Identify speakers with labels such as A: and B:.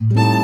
A: you.